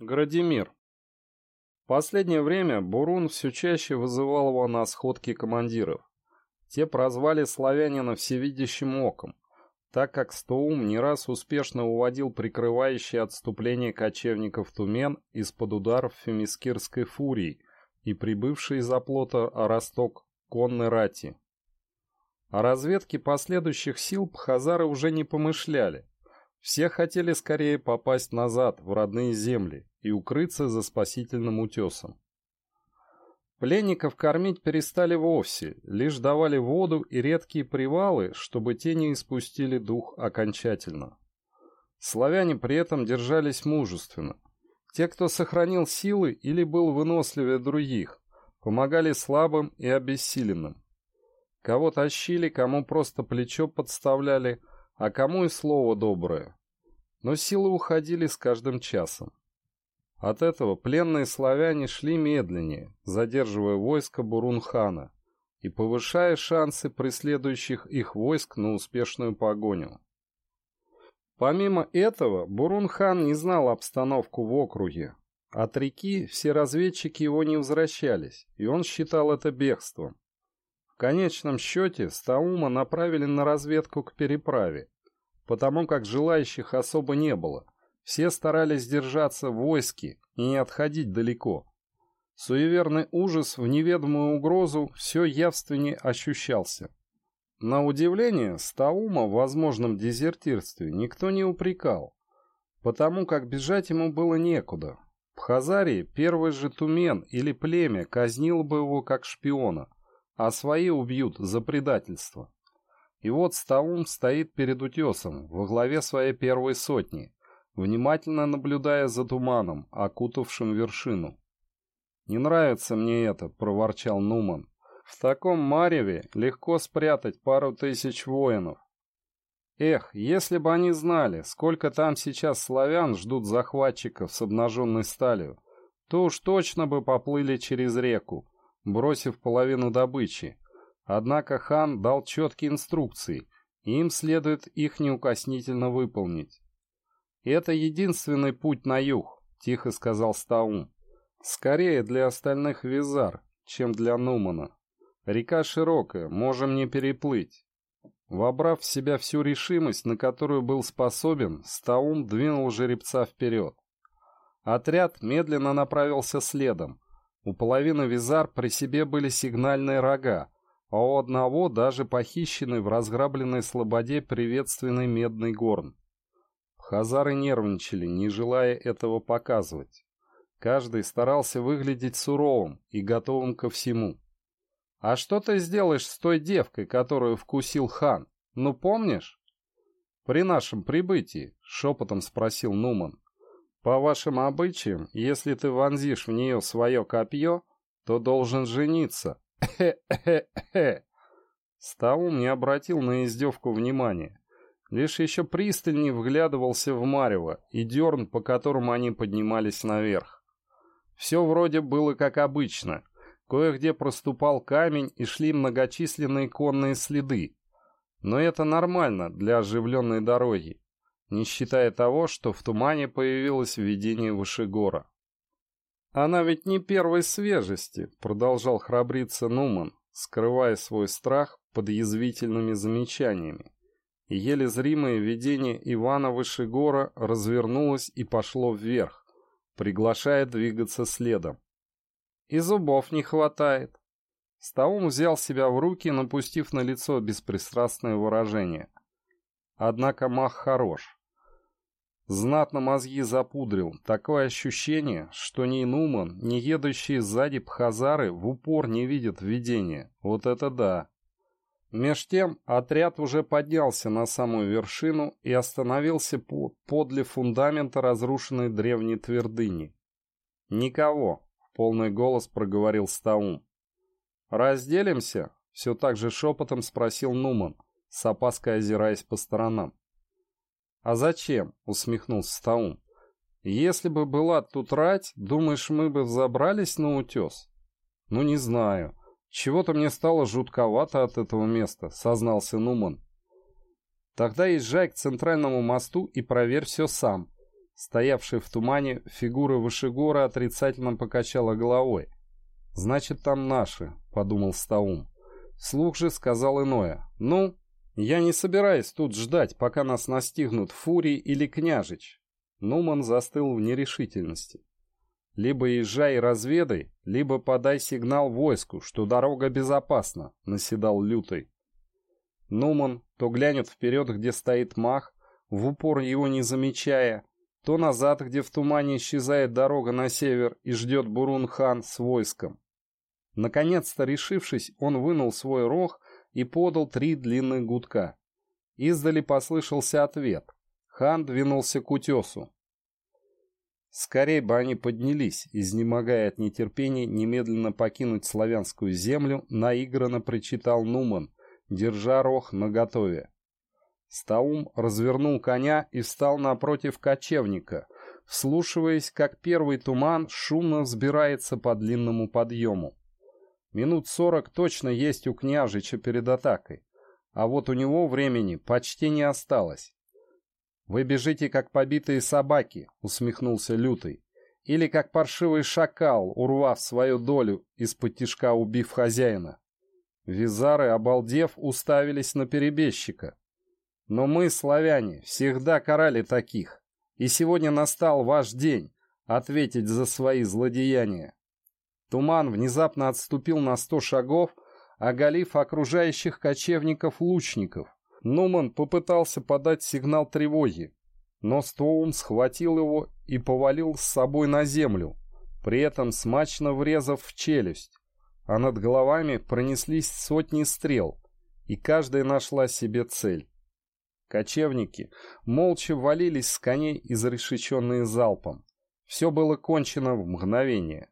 Градимир. В последнее время Бурун все чаще вызывал его на сходки командиров. Те прозвали славянина всевидящим оком, так как Стоум не раз успешно уводил прикрывающие отступление кочевников Тумен из-под ударов фемискирской фурии и прибывшей из оплота Росток конной рати. О разведке последующих сил Пхазары уже не помышляли. Все хотели скорее попасть назад, в родные земли, и укрыться за спасительным утесом. Пленников кормить перестали вовсе, лишь давали воду и редкие привалы, чтобы те не испустили дух окончательно. Славяне при этом держались мужественно. Те, кто сохранил силы или был выносливее других, помогали слабым и обессиленным. Кого тащили, кому просто плечо подставляли, а кому и слово доброе. Но силы уходили с каждым часом. От этого пленные славяне шли медленнее, задерживая войско Бурунхана и повышая шансы преследующих их войск на успешную погоню. Помимо этого, Бурунхан не знал обстановку в округе. От реки все разведчики его не возвращались, и он считал это бегством. В конечном счете Стаума направили на разведку к переправе, потому как желающих особо не было – все старались держаться в войске и не отходить далеко. Суеверный ужас в неведомую угрозу все явственнее ощущался. На удивление, Стаума в возможном дезертирстве никто не упрекал, потому как бежать ему было некуда. В Хазарии первый же тумен или племя казнил бы его как шпиона, а свои убьют за предательство. И вот Стаум стоит перед утесом во главе своей первой сотни, внимательно наблюдая за туманом, окутавшим вершину. «Не нравится мне это», — проворчал Нуман. «В таком мареве легко спрятать пару тысяч воинов. Эх, если бы они знали, сколько там сейчас славян ждут захватчиков с обнаженной сталью, то уж точно бы поплыли через реку, бросив половину добычи. Однако хан дал четкие инструкции, и им следует их неукоснительно выполнить. «Это единственный путь на юг», — тихо сказал Стаун. «Скорее для остальных Визар, чем для Нумана. Река широкая, можем не переплыть». Вобрав в себя всю решимость, на которую был способен, Стаум двинул жеребца вперед. Отряд медленно направился следом. У половины Визар при себе были сигнальные рога, а у одного даже похищенный в разграбленной слободе приветственный медный горн. Хазары нервничали, не желая этого показывать. Каждый старался выглядеть суровым и готовым ко всему. «А что ты сделаешь с той девкой, которую вкусил хан? Ну, помнишь?» «При нашем прибытии», — шепотом спросил Нуман. «По вашим обычаям, если ты вонзишь в нее свое копье, то должен жениться». «Хе-хе-хе!» Стаум не обратил на издевку внимания. Лишь еще пристальнее вглядывался в марево и дерн, по которому они поднимались наверх. Все вроде было как обычно. Кое-где проступал камень и шли многочисленные конные следы. Но это нормально для оживленной дороги, не считая того, что в тумане появилось видение Вышегора. «Она ведь не первой свежести», — продолжал храбриться Нуман, скрывая свой страх под язвительными замечаниями еле зримое видение Ивана Вышегора развернулось и пошло вверх, приглашая двигаться следом. И зубов не хватает. Стаум взял себя в руки, напустив на лицо беспристрастное выражение. Однако мах хорош. Знатно мозги запудрил. Такое ощущение, что ни Нуман, ни едущие сзади пхазары в упор не видят видения. Вот это да. Меж тем отряд уже поднялся на самую вершину и остановился подле фундамента разрушенной древней твердыни. «Никого», — в полный голос проговорил Стаум. «Разделимся?» — все так же шепотом спросил Нуман, с опаской озираясь по сторонам. «А зачем?» — усмехнулся Стаум. «Если бы была тут рать, думаешь, мы бы взобрались на утес?» «Ну, не знаю. «Чего-то мне стало жутковато от этого места», — сознался Нуман. «Тогда езжай к центральному мосту и проверь все сам», — Стоявшая в тумане фигура Вышегора отрицательно покачала головой. «Значит, там наши», — подумал Стаум. Слух же сказал иное. «Ну, я не собираюсь тут ждать, пока нас настигнут Фурий или Княжич». Нуман застыл в нерешительности. «Либо езжай и разведай, либо подай сигнал войску, что дорога безопасна», — наседал Лютый. Нуман то глянет вперед, где стоит мах, в упор его не замечая, то назад, где в тумане исчезает дорога на север и ждет Бурун-хан с войском. Наконец-то решившись, он вынул свой рог и подал три длинных гудка. Издали послышался ответ. Хан двинулся к утесу. Скорей бы они поднялись, изнемогая от нетерпения немедленно покинуть славянскую землю, наигранно прочитал Нуман, держа рог наготове. Стаум развернул коня и встал напротив кочевника, вслушиваясь, как первый туман шумно взбирается по длинному подъему. Минут сорок точно есть у княжича перед атакой, а вот у него времени почти не осталось. «Вы бежите, как побитые собаки», — усмехнулся Лютый, «или как паршивый шакал, урвав свою долю, из-под тишка убив хозяина». Визары, обалдев, уставились на перебежчика. Но мы, славяне, всегда карали таких, и сегодня настал ваш день ответить за свои злодеяния. Туман внезапно отступил на сто шагов, оголив окружающих кочевников-лучников. Нуман попытался подать сигнал тревоги, но Стоун схватил его и повалил с собой на землю, при этом смачно врезав в челюсть, а над головами пронеслись сотни стрел, и каждая нашла себе цель. Кочевники молча валились с коней, изрешеченные залпом. Все было кончено в мгновение.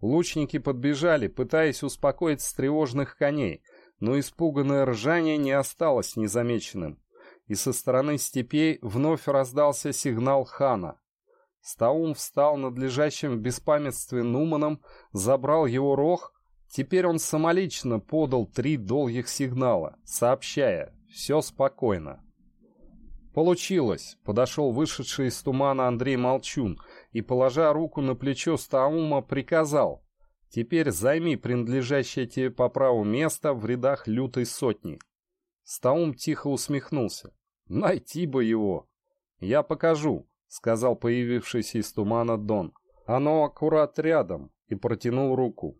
Лучники подбежали, пытаясь успокоить встревоженных коней, но испуганное ржание не осталось незамеченным, и со стороны степей вновь раздался сигнал хана. Стаум встал над лежащим в беспамятстве Нуманом, забрал его рог, теперь он самолично подал три долгих сигнала, сообщая «все спокойно». «Получилось!» — подошел вышедший из тумана Андрей Молчун и, положа руку на плечо Стаума, приказал «Теперь займи принадлежащее тебе по праву место в рядах лютой сотни». Стаум тихо усмехнулся. «Найти бы его!» «Я покажу», — сказал появившийся из тумана Дон. «Оно аккурат рядом», — и протянул руку.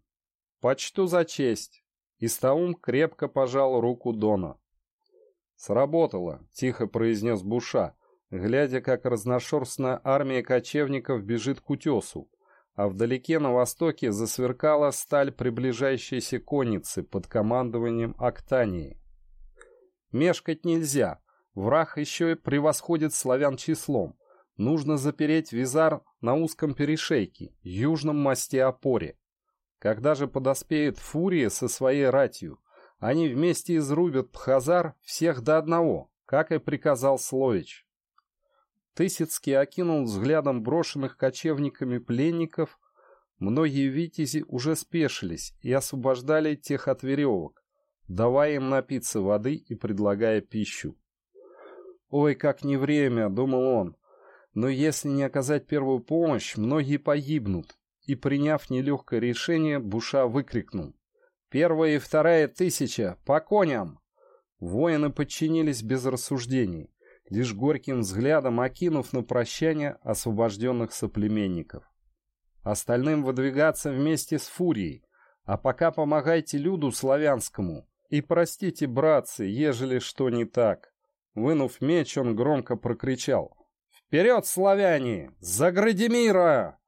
«Почту за честь». И Стаум крепко пожал руку Дона. «Сработало», — тихо произнес Буша, глядя, как разношерстная армия кочевников бежит к утесу, а вдалеке на востоке засверкала сталь приближающейся конницы под командованием Актании. Мешкать нельзя, враг еще и превосходит славян числом. Нужно запереть визар на узком перешейке, южном мосте опоре. Когда же подоспеет Фурия со своей ратью, они вместе изрубят Пхазар всех до одного, как и приказал Слоич. Тысяцкий окинул взглядом брошенных кочевниками пленников. Многие витязи уже спешились и освобождали тех от веревок, давая им напиться воды и предлагая пищу. «Ой, как не время!» — думал он. «Но если не оказать первую помощь, многие погибнут». И, приняв нелегкое решение, Буша выкрикнул. Первая и вторая тысяча! По коням!» Воины подчинились без рассуждений, лишь горьким взглядом окинув на прощание освобожденных соплеменников. Остальным выдвигаться вместе с Фурией, а пока помогайте люду славянскому. И простите, братцы, ежели что не так. Вынув меч, он громко прокричал. «Вперед, славяне! За Градимира!»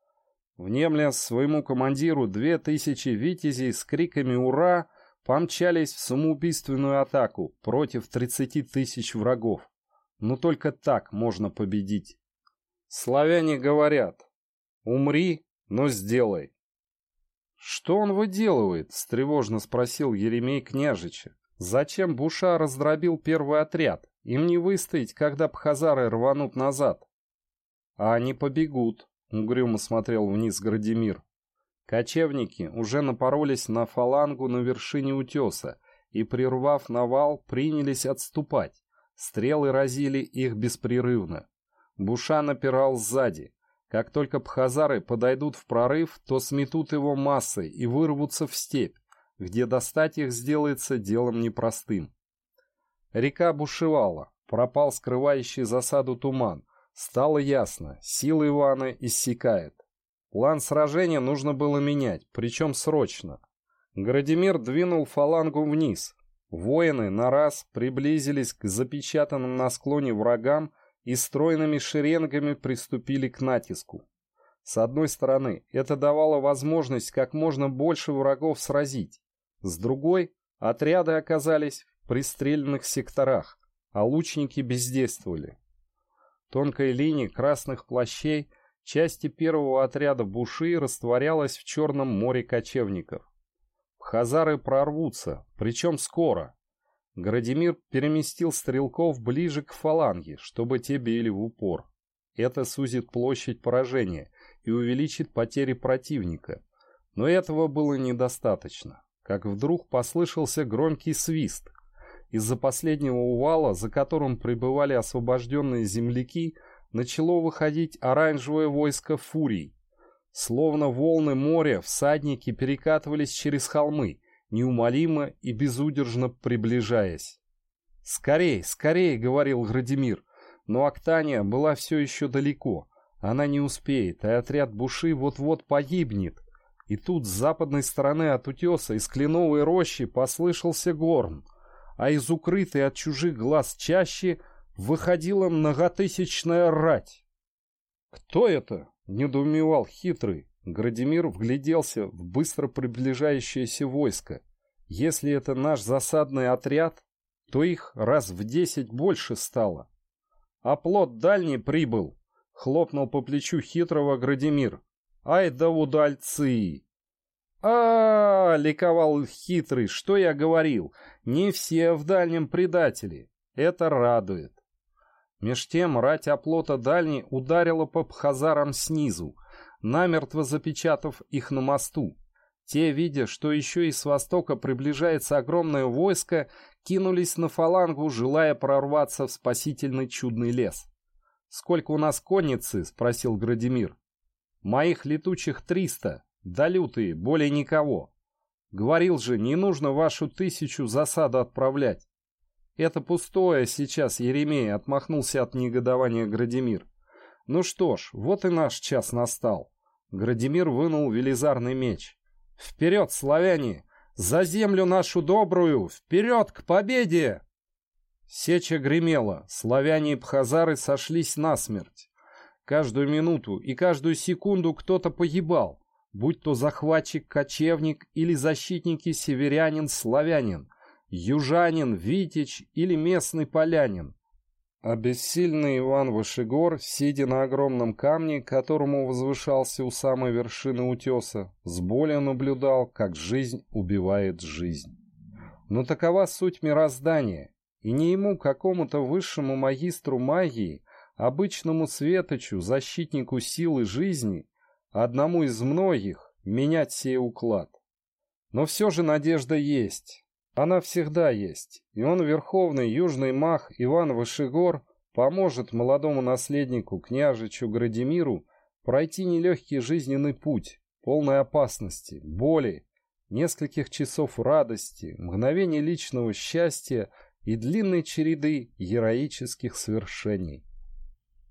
Внемля своему командиру две тысячи витязей с криками «Ура!» помчались в самоубийственную атаку против тридцати тысяч врагов. Но только так можно победить. Славяне говорят «Умри, но сделай». «Что он выделывает?» — встревожно спросил Еремей княжича. «Зачем Буша раздробил первый отряд? Им не выстоять, когда пхазары рванут назад». «А они побегут», — угрюмо смотрел вниз Градимир. Кочевники уже напоролись на фалангу на вершине утеса и, прервав навал, принялись отступать. Стрелы разили их беспрерывно. Буша напирал сзади. Как только пхазары подойдут в прорыв, то сметут его массой и вырвутся в степь, где достать их сделается делом непростым. Река бушевала, пропал скрывающий засаду туман. Стало ясно, сила Ивана иссякает. План сражения нужно было менять, причем срочно. Градимир двинул фалангу вниз. Воины на раз приблизились к запечатанным на склоне врагам и стройными шеренгами приступили к натиску. С одной стороны, это давало возможность как можно больше врагов сразить. С другой, отряды оказались в пристреленных секторах, а лучники бездействовали. Тонкая линия красных плащей части первого отряда буши растворялась в Черном море кочевников. Хазары прорвутся, причем скоро. Градимир переместил стрелков ближе к фаланге, чтобы те били в упор. Это сузит площадь поражения и увеличит потери противника. Но этого было недостаточно. Как вдруг послышался громкий свист. Из-за последнего увала, за которым пребывали освобожденные земляки, начало выходить оранжевое войско фурий. Словно волны моря, всадники перекатывались через холмы, неумолимо и безудержно приближаясь. «Скорей, скорей!» — говорил Градимир. Но Актания была все еще далеко. Она не успеет, и отряд Буши вот-вот погибнет. И тут с западной стороны от утеса из кленовой рощи послышался горн, а из укрытой от чужих глаз чаще выходила многотысячная рать. «Кто это?» Недоумевал хитрый. Градимир вгляделся в быстро приближающееся войско. Если это наш засадный отряд, то их раз в десять больше стало. А плод дальний прибыл, хлопнул по плечу хитрого Градимир. Ай да удальцы! А, -а, а ликовал хитрый, что я говорил, не все в дальнем предатели. Это радует. Меж тем рать оплота дальней ударила по пхазарам снизу, намертво запечатав их на мосту. Те, видя, что еще и с востока приближается огромное войско, кинулись на фалангу, желая прорваться в спасительный чудный лес. «Сколько у нас конницы?» — спросил Градимир. «Моих летучих триста, да лютые, более никого. Говорил же, не нужно вашу тысячу засаду отправлять. «Это пустое сейчас, Еремей», — отмахнулся от негодования Градимир. «Ну что ж, вот и наш час настал». Градимир вынул велизарный меч. «Вперед, славяне! За землю нашу добрую! Вперед к победе!» Сеча гремела, славяне и пхазары сошлись насмерть. Каждую минуту и каждую секунду кто-то погибал, будь то захватчик-кочевник или защитники-северянин-славянин южанин, витич или местный полянин. А бессильный Иван Вышегор, сидя на огромном камне, которому возвышался у самой вершины утеса, с болью наблюдал, как жизнь убивает жизнь. Но такова суть мироздания, и не ему, какому-то высшему магистру магии, обычному светочу, защитнику силы жизни, одному из многих, менять сей уклад. Но все же надежда есть. Она всегда есть, и он, верховный южный мах Иван Вышегор, поможет молодому наследнику, княжичу Градимиру, пройти нелегкий жизненный путь, полной опасности, боли, нескольких часов радости, мгновений личного счастья и длинной череды героических свершений.